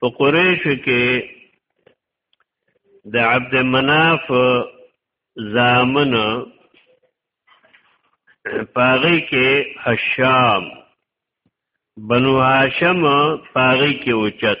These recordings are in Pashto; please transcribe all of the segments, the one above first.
په قریش کې د عبد مناف زامن پاغي کې حشام بنو هاشم پاغي کې اوچت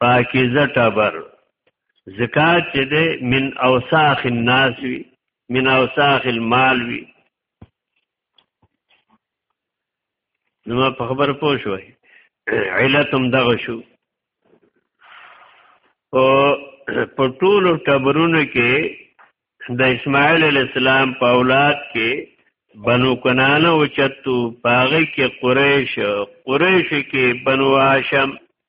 پاکیزه ټبر زکات چې ده من اوساخ الناس وی من اوساخ المال وی نو ما په خبر پوه شوي علت هم دغه شو او په ټولو ټبرونو کې د اسماعیل علی السلام په اولاد کې بنو کنانه او چتو پاغه کې قریش قریش کې بنو هاشم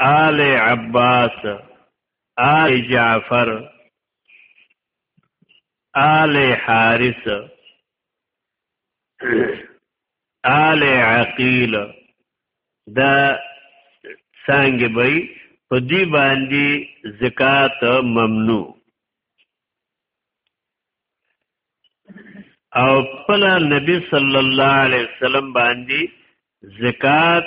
آل عباس آل جعفر آل حارث آل عقیل دا څنګه به په دې باندې زکات ممنوع او خپل نبی صلی الله علیه وسلم باندې زکات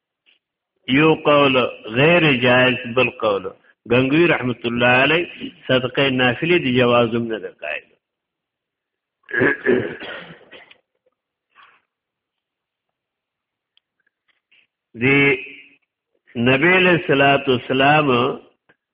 یو قول غیر جائز بل قول غنگوی رحمت الله علی صدقه نافله دی جوازم نه قائل دی نبی له صلوات والسلام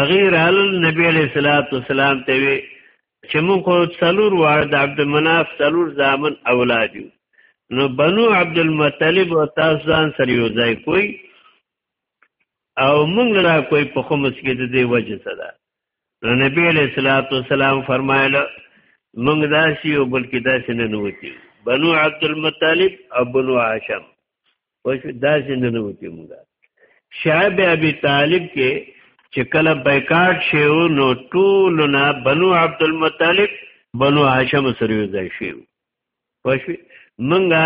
اغیر ال نبی علیہ الصلوۃ والسلام ته وی چې موږ خو څلور وار د عبد المناف څلور ځامن اولاد یو نو بنو عبد المطلب او تاسو ځان سره یو ځای کوی او موږ را کوی په خمس کې د دې وجه سره نو نبی علیہ الصلوۃ والسلام فرمایله موږ داسې یو بلکې داسې نه نوتی بنو عبد المطلب او بنو هاشم پوه شو داسې نه نوتي مونږه شعب ابي طالب کې چې کله بایکاټ شیو نو ټول نه بنو عبد المطلب بنو هاشم سره یو ځای شیو پوه شو مونږه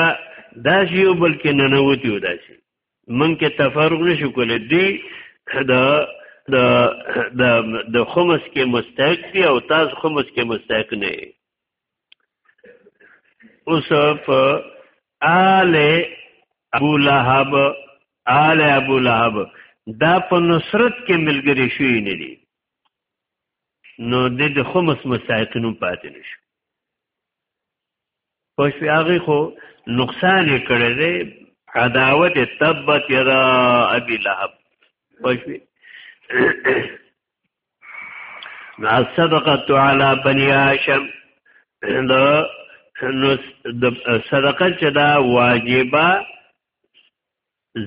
داسې یو بلکې نه نوتي و داسې مونږ کې تفرق نشو کولای دی دا د د د خمس کې مستحق دی او تاسو خمس کې مستحق نه اوس په آل ابو لهب آل ابو لهب دا په نصرت کې ملګری شوی نه دي نو د د خمس مسایقینو پاتې نشو پښ هغه خو نقصان کړی دی عداوت تبت یدا ابي لهب پښ نا صدقت علی بنی هاشم د نو د صدقه چې دا واجبه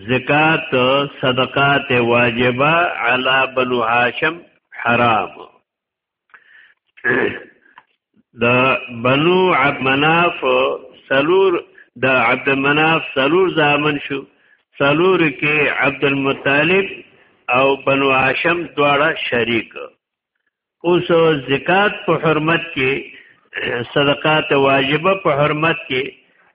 زکات صدقات واجبه علی بنو هاشم حرام د بنو عبد مناف سلور د عبد مناف سلور زامن شو سلور کې عبد المطلب او بنو هاشم دواړه شریک اوس زکات په حرمت کې صدقات واجبه په حرمت کې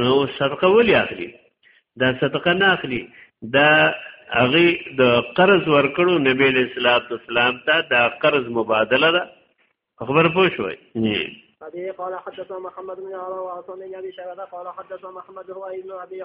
نو صدقه ولې اخلي دا صدقه نه اخلي دا هغه د قرض ورکړو نبی له اسلام د اسلام ته دا قرض مبادله ده خبر پوه شوي ابي قال حدثنا محمد بن علاء وعصام بن ابي شيبه قال حدثنا محمد هو ابن ابي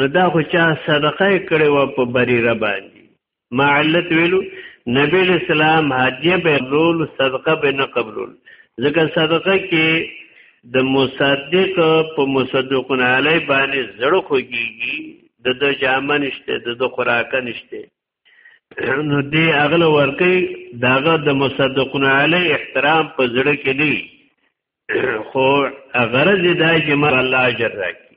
نو دا خو چا صدقه کړي و په بریره باندې ما علت ویلو نبی اسلام هدیه به قبول صدقه به نه قبول ځکه صدقه کې د مصدق په مصدقون علی باندې زړه خوږيږي د د جامه نشته د د خوراک نشته نو دې اغله ورکی داغه د مصدقون علی احترام په زړه کې دی خو غرض دا چې مر الله اجر راکړي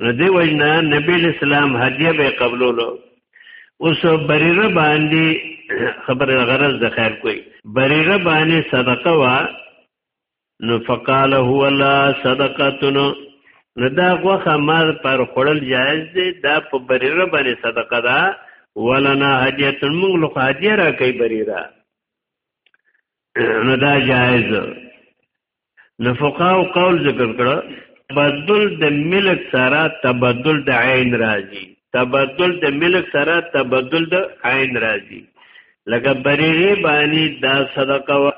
نو دی وجنا نبی اسلام هدیه به قبولولو اوس بریره باندې خبر غرض د خیر کوي بریره باندې صدقه وا نو فقال هو لا صدقتن نو دا غوخه مال پر خړل جایز دی دا په بریره باندې صدقه ده ولنا هدیه موږ له هدیه را کوي بریره نو دا جایز نو فقهاو قول ذکر کړه تبدل د ملک سره تبدل د عین راځي تبدل د ملک سره تبدل د عین راځي لکه بریری باندې دا صدقه و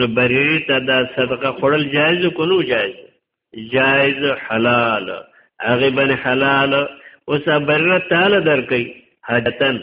نو بریری ته دا صدقه خورل جایز کو نو جایز جایز حلال هغه باندې حلال اوس بریره تعالی درکې حاجتن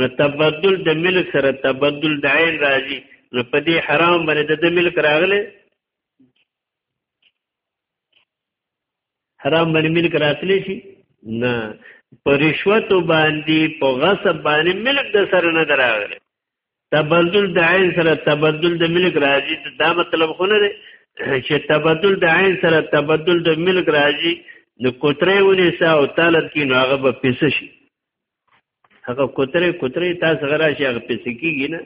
نو تبدل د ملک سره تبدل د عین راځي نو په دې حرام باندې د ملک راغله حرام باندې ملک راتلی شي نه په رشوت باندې په غصب باندې ملک د سره نه دراغله تبدل د عین سره تبدل د ملک راځي دا مطلب خو نه دی چې تبدل د عین سره تبدل د ملک راځي نو کوتره ونی سا او طالب کې نو هغه به پیسه شي هغه کوتره کوتره تاسو غرا شي هغه پیسې کیږي نه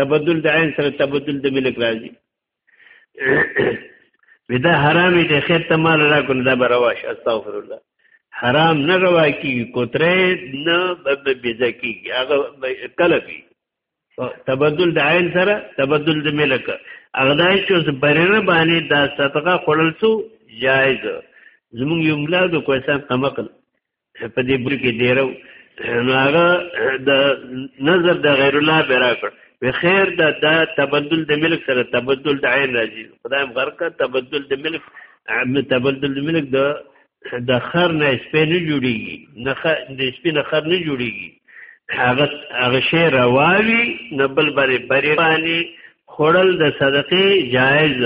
تبدل د عین سره تبدل د ملک راځي ودا حرام دې خیر ته مال را کول دا برواش استغفر الله حرام نه روا کی کوتره نه بيزه کی هغه کله کی تبدل د عین سره تبدل د ملک هغه دای چې برنه باندې دا صدقه خړل سو جایز زمونږ یو ملا د کوسان قمقل په دې بری کې دیرو نو هغه د نظر د غیر الله به راکړ په خیر دا دا تبدل د ملک سره تبدل د عین راځي خدایم غرق تبدل د ملک تبدل د ملک د د خر نه سپې نه جوړیږي نه د سپې نه خر نه جوړیږي هغه هغه شی رواوي نه بل بری بری باندې خړل د صدقې جایز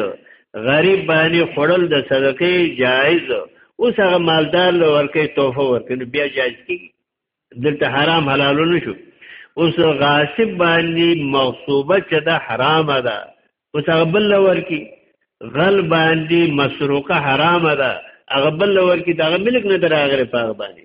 غریب باندې خړل د صدقې جایز اوس هغه مالدار له ورکه توفه ورکنه بیا جایز کیږي دلته حرام حلال نه شو اوس غاصب باندې مغصوبه چې دا حرام ده اوس هغه بل ورکی غل باندې مسروقه حرام ده هغه بل ورکی دا ملک نه دراغره پاغه باندې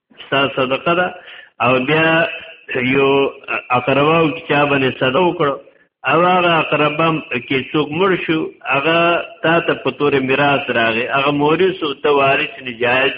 ستا صدقه ده او بیا یو اقربا او چا باندې صدقه وکړو او هغه اقربا کې څوک مړ شو هغه تا ته په تور میراث راغی هغه مورث او ته وارث نه جایز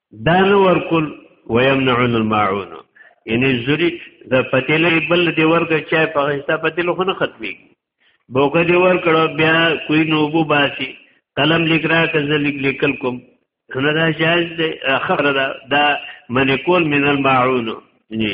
دا نه ورکول ويمنعون الماعون یعنی زری د پتیلې بل دی ورګه چای په غشتا پتیلو خو نه ختمي بوګه دی ور کړو بیا کوی نو بو باسي قلم لیکرا کزه لیک لیکل کوم نه دا جاز دی خبره دا دا من کول من الماعون ني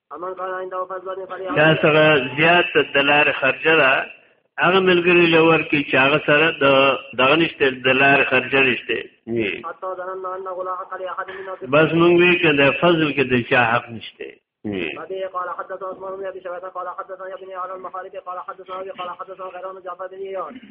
دا سره زیات د لار خرجه ده هغه ملګری لور کې چې هغه سره د دغه نشته د لار خرجه نشته بس مونږ وی کې د فضل کې د چا حق نشته أبي قال حدثنا عثمان بن أبي شبابة قال حدثنا ابن على المحارب قال حدثنا أبي قال حدثنا غيران جعفر بن إيان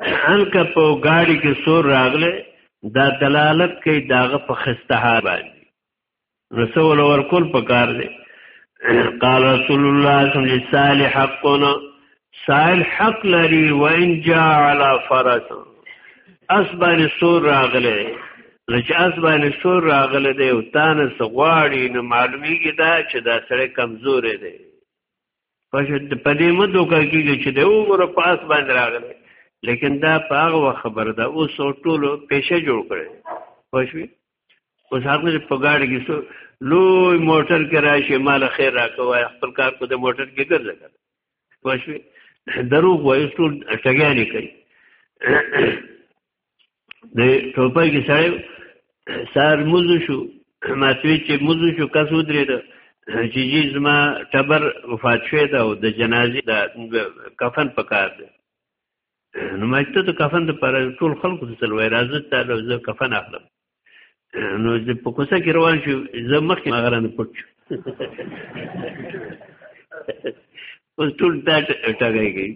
الکه په گاڑی کې سور راغله دا دلالت کوي داغه په خستها باندې رسول ورکول پکار دی قال رسول الله صلی الله علیه وسلم لصالح حقنا سائل حق لري وان جاء على فرس اسبان سور راغله لکه اسبان سور راغله دی او تانه سغواړي نو معلومیږي دا چې دا سره کمزور دی پښت په دې مدو کا کیږي چې د عمر په اس باندې راغلی لیکن دا په هغه خبر ده اوس ټولو پیشه جوړ کړي پښوی اوس هغه په گاډي کې سو لوی موټر کې راشي مال خیر راکوي خپل کار په دې موټر کې ګرځي پښوی دروغ وایي ټول ټګیانی کوي د ټوپه کې سړی سار موزو شو ماتوی چې موزو شو کس ودرېد چې جی زما ټبر وفات شوی دا او د جنازې د کفن په کار دی نو ما ته ته کفن د پر ټول خلکو ته تل وای راځه ته زه کفن اخلم نو زه په کوڅه کې روان شو زه مخکې هغه نه پټ شو اوس ټول دا ټګای گئی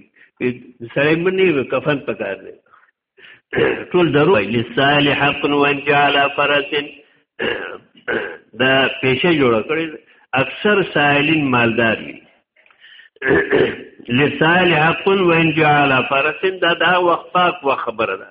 سړی منی کفن پکار دی ټول درو لسال حق وان جعل فرس دا پیشه جوړ کړی اکثر سائلین مالدار دي لسال حق وان جعل فرس دا دا وخت پاک و خبره ده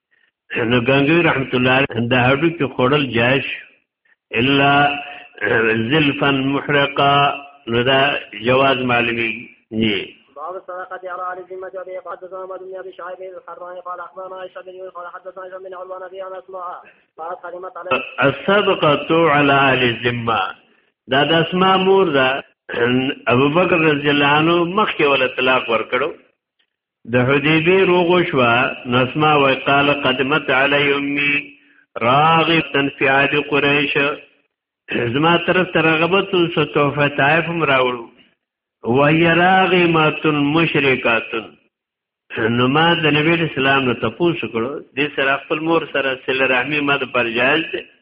نو ګنگوی رحمت الله د هډو کې خوړل جایز الا زلفا محرقا نو دا جواز معلومی نه باب الصدقة على أهل الذمة وبه حدثنا محمد بن أبي شعيب الحراني قال أخبرنا عائشة بن يونس قال حدثنا هشام بن عروة أبي أنا أسماء قالت قدمت على الصدقة على أهل الذمة دا د اسماء مور ده ابو بکر رضی الله عنه مخکې ول طلاق ورکړو د حدیبی روغو شوا نسما و قال قدمت علی امی راغب تنفیاد قریش زما طرف ته رغبت سو تحفه طائف هم راوړو وهي راغمه مشرکات نو ما د نبی اسلام نو تاسو کړو د سره خپل مور سره سل رحمی مد پر جایز دی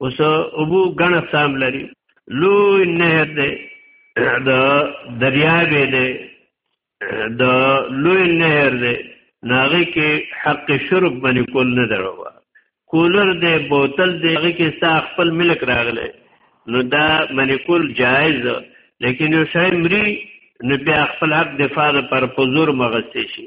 اوس ابو غن اقسام لري لوی نهر دی د دریابې دی د لوی نهر دی ناغه کې حق شرب باندې کول نه درو کولر دی بوتل دی هغه کې ستا خپل ملک راغلی نو دا باندې کول جایز لیکن یو شای مری نو بیا خپل حق دفاع پر پزور مغسته شي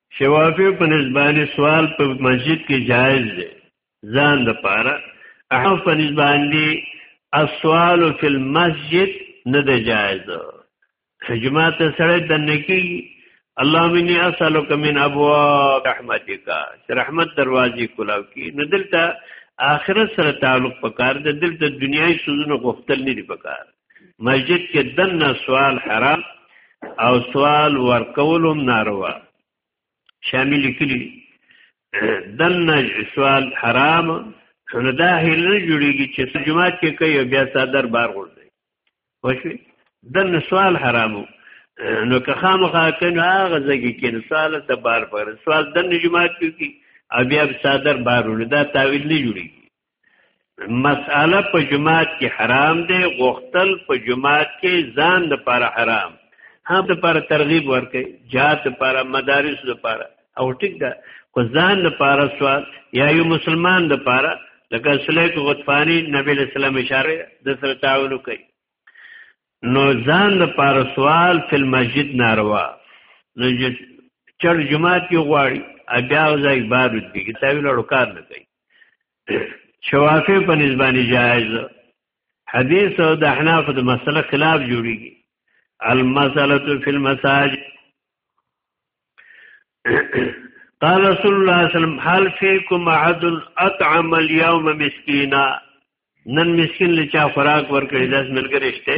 شوافی په نسبانی سوال په مسجد کې جایز دی ځان د پاره احناف په نسبانی السوال فی المسجد نه دی جایز جماعت سره د نکی الله مني اسالک من ابواب رحمتک رحمت دروازې کولاو کی نو دلته آخرت سره تعلق پکار د دلته دنیای سوزونه غفتل نه دی پکار مسجد کې دنه سوال حرام او سوال ورکول هم ناروا شامل کړي دنه سوال حرام نو دا هیل نه جوړیږي چې سجمات کې کوي بیا صدر بار غوړي وشي دنه سوال حرامو نو که خامخا کنه هغه ځګي کې سوال ته بار پر سوال دنه جماعت کې او بیا صدر بارونه دا تعویل نه جوړیږي مساله په جماعت کې حرام دی غوښتل په جماعت کې ځان د لپاره حرام هم د لپاره ترغیب ورکړي جهاد لپاره مدارس لپاره او ټیک ده خو ځان لپاره سوال یا یو مسلمان لپاره لکه سلیک غطفانی نبی اسلام اشاره د سره تعاون کوي نو ځان لپاره سوال فل مسجد ناروا نو چر جماعت کې غواړي بیا ځای بارود کې کتابي لړو کار نه کوي شوافی په نسبانی جائز حدیث او د احناف د مسله خلاف جوړیږي المساله فی المساجد قال رسول الله صلی الله علیه وسلم هل فیکم احد اطعم اليوم مسکینا نن مسکین لچا خوراک ورکړي داس ملګری شته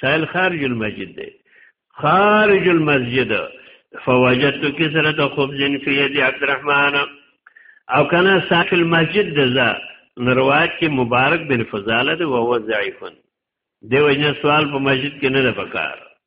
سائل خارج المسجد دی خارج المسجد فوجدت کسرت خبز فی ید عبد الرحمن او کنا ساق المسجد دزا نروایت کې مبارک بن فضاله دی وهو ضعیفن دی وجنه سوال په مسجد کې نه ده پکار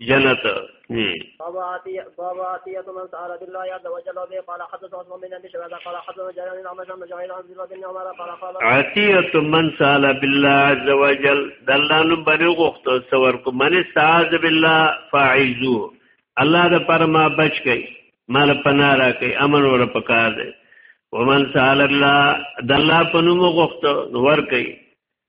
جنت بابا عطية بابا عطية من سأل بالله عز وجل به قال حدث عثمان بن أبي شيبة قال حدث جرير بن عمرو بن جعيل عن زيد بن عمر قال قال عطية من سأل بالله عز وجل دلان بني غخت سور کو من استعاذ بالله فاعذو الله د پر ما بچ گئی مال پناه را کوي امن ور پکار دی ومن سأل الله دلا پنوم غخت ور کوي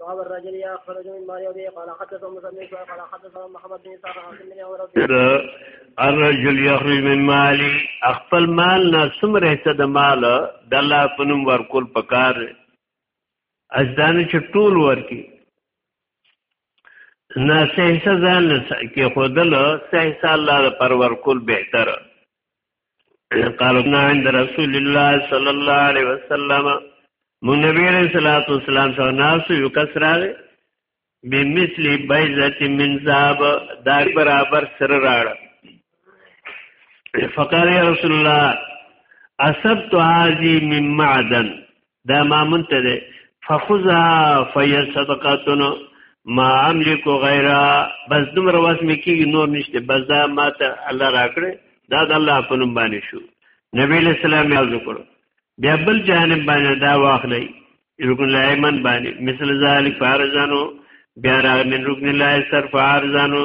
باب الرجل يخرج من مال يده قال حدثنا مسلم قال حدثنا محمد بن اسحاق عن بن عمر الرجل يخرج من مالي خپل مال نه څومره حصہ د مال د الله په نوم ورکول پکار اجدان چې ټول ورکی نه صحیح ځان کې خودل صحیح الله پر ورکول بهتره قالنا عند رسول الله صلی الله علیه وسلم مون نبی علیہ الصلوۃ والسلام سره ناس یو کسراغه بمثل بیزه من ذاب دا برابر سر راړ فقال یا رسول الله اصبت هذه من معدن دا مامون ته دی فخذها فهي صدقه ما املک غیره بس دومره واس مې کېږي نور نشته بس دا ما ته الله راکړي دا د الله په نوم باندې شو نبی له سلام یې عرض کړو بیا بل جانب باندې دا واخلې رکن الله ایمن باندې مثل ذلک فارزانو بیا را من رکن الله صرف فارزانو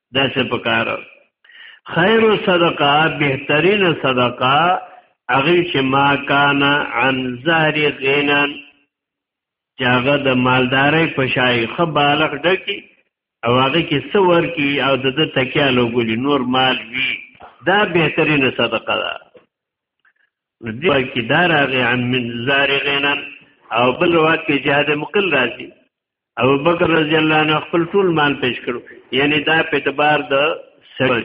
دا څه پکار خیر صدقه بهترین صدقه هغه چې ما کان عن زهر غینا چاغه د مالداري پشای خبالغ ډکی او هغه کې څور کی او د تکیا لوګلی نور مال وی دا بهترین صدقه ده دې کې دار هغه عن من زهر غینا او بل وخت کې جهاد مقل راځي ابو بکر رضی الله عنه خپل ټول مال پیش کړو یعنی دا په اعتبار د سره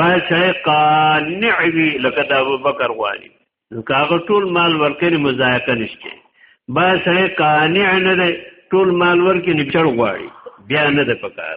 با شای قانع وی لکه د ابو بکر غواړي نو کاغه ټول مال ورکړي مزایقه نشته با شای قانع نه دی ټول مال ورکړي نچړ غواړي بیا نه د پکار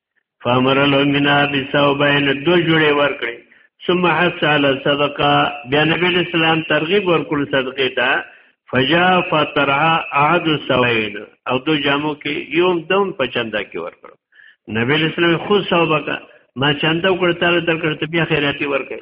فامر له منا بثوبین دو جوړې ورکړي ثم حث على صدقه بیا نبی اسلام ترغیب ورکړ صدقه ته فجاء فترها احد السوین او دو جامو کې یوم دوم په چندا کې ورکړ نبی اسلام خود صوبه ما چندا وکړ تعالی درکړ ته بیا خیراتي ورکړي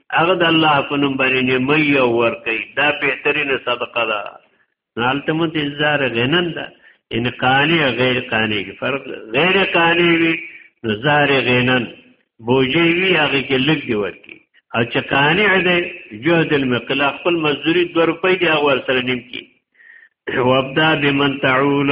هغه د الله په نوم باندې نیمه یو ور کوي دا بهترینه صدقه ده نالته مت انتظار غنن ده ان قانی غیر قانی کې فرق غیر قانی وی نو زار غنن بوجي وی هغه کې لګ دی ورکی او چې قانی ده جهد المقلا خپل مزدوری 2 روپۍ دی هغه ور سره نیم کی وابدا بمن تعول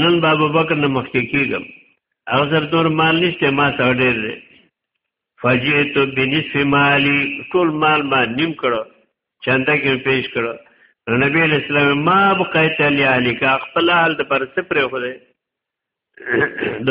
نن بابا بکر نه مخکې کېږم او زر دور مال نشته ما سره ډېر دی فجئت بنصف مالی ټول مال ما نیم کړو چنده کې پیش کړو نبی اسلام ما بقیت علی علیک خپل حال د پر سپره خو دی د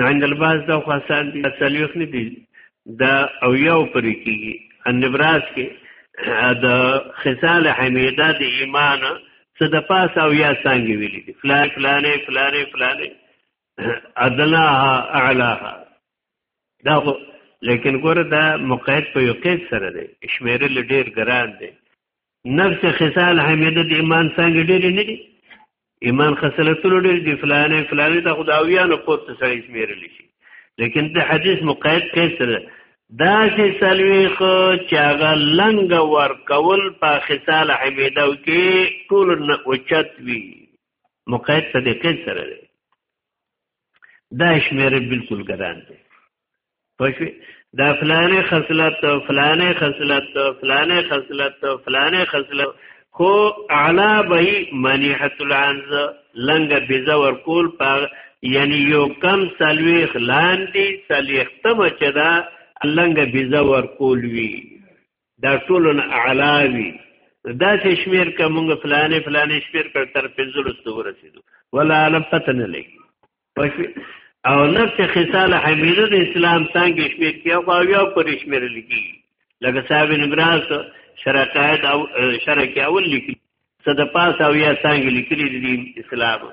عند الباس دا خاصان دي سلوخ نه دي دا او یو پرې کیږي ان نبراس کې د خصال حمیده د ایمان څه د پاس او یا څنګه ویلي دي فلان فلانه فلانه فلانه ادناها اعلاها دا خو لیکن ګوره دا مقید په یو قید سره دی شمیرل ډیر ګران دی نفس خصال حمیده د ایمان څنګه ډېر نه دي ایمان خصلتونو ډېر دي فلانه فلانه د خدایانو پورته سره شمیرل شي لیکن د حدیث مقید کیس سره دا چې سلويخ چې هغه لنګ ور کول په خصال حمیده کې ټول نه اوچت وي مقید صدقې سره دی دا شمیره بالکل ګران دی پښوی دا فلانه خصلت فلانه خصلت فلانه خصلت فلانه خصلت خو اعلی به منیحت العنز لنګ بيزا ورکول په یعنی یو کم سلويخ لاندې سلويخ تم چې دا لنګ بيزا ورکول وی دا ټولن اعلی وی دا چې شمیر کومه فلانه فلانه شمیر کړ تر پنځلو ستو رسیدو ولا علم پته نه لګي پښې او نفس خصال حمیل اسلام څنګه شمیر کیا خو بیا پر شمیر لګي لکه صاحب نبراس شرقایت او شرق اول لیکي صد پاس او یا څنګه لیکلي دي اسلام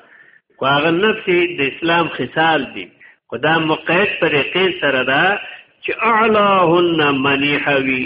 خو هغه نفس د اسلام خصال دي خدا مقید طریقې سره دا چې اعلاهن منیحوی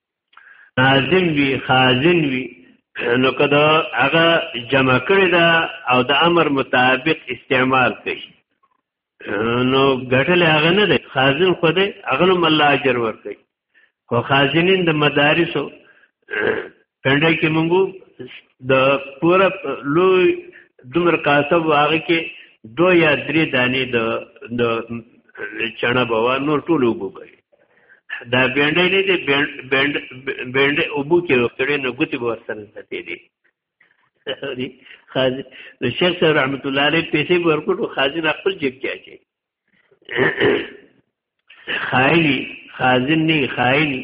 ناظم وی خازن وی نو که دا هغه جمع کړی دا او د امر مطابق استعمال کوي نو ګټل هغه نه دی خازن خو دی هغه نو الله اجر ور کوي خو خازنین د مدارسو پنده کې مونږ د پوره لوی دمر کاسب هغه کې دو یا درې دانې د د چڼه بوا نور ټول وګورئ دا بینډې نه دي بینډ بینډې ابو کې وکړې نو ګوتې به ورسره ستې دي دی خازن نو شیخ صاحب رحمت الله علیه پیسې ورکړو خازن خپل جیب کې اچي خایلی خازن نه خایلی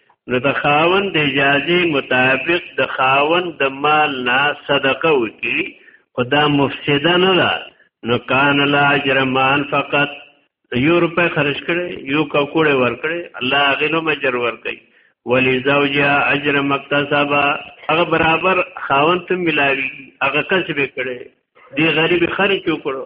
نو د خاون د اجازه مطابق د خاون د مال نه صدقه وکي خدا مفسده نه ده نو کان لا اجرمان فقط یو روپے خرج کړي یو ککوړې ور کړي الله غنو مجر ور کوي ولی زوجها اجر مکتسبا هغه برابر خاون ته ملاوي هغه کسب کړي دی غریب خرج وکړو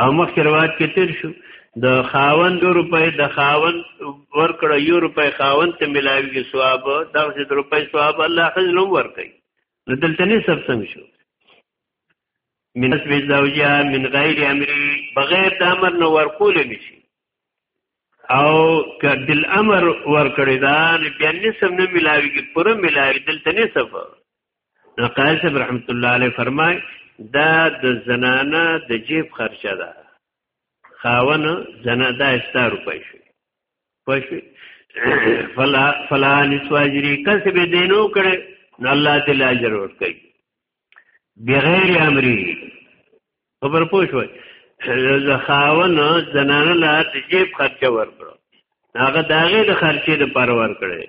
او مخکې روایت کې تیر شو د خاوند روپۍ د خاوند ورکړه یو روپۍ خاوند ته ملاویږي ثواب دغه د روپۍ ثواب الله خزل هم ورکړي نو دلته نه سب سم شو من اسب زوجها من غیر امری بغیر د امر نو ورکول نشي او کدل امر ورکړی دا بیا نسب نه ملاویږي پوره ملاوي دلته نسب قاری صاحب رحمت الله علیه فرمای دا د زنانه د جیب خرچه ده خاون زنه دا استا روپی شو پښې فلا فلا نسواجری کس به دینو کړي نو الله تعالی اجر ورکړي بغیر امری خبر پوه شوي زخاون زنانه لا د جیب خرچه ورکړو هغه داغه د خرچې د پر ورکړي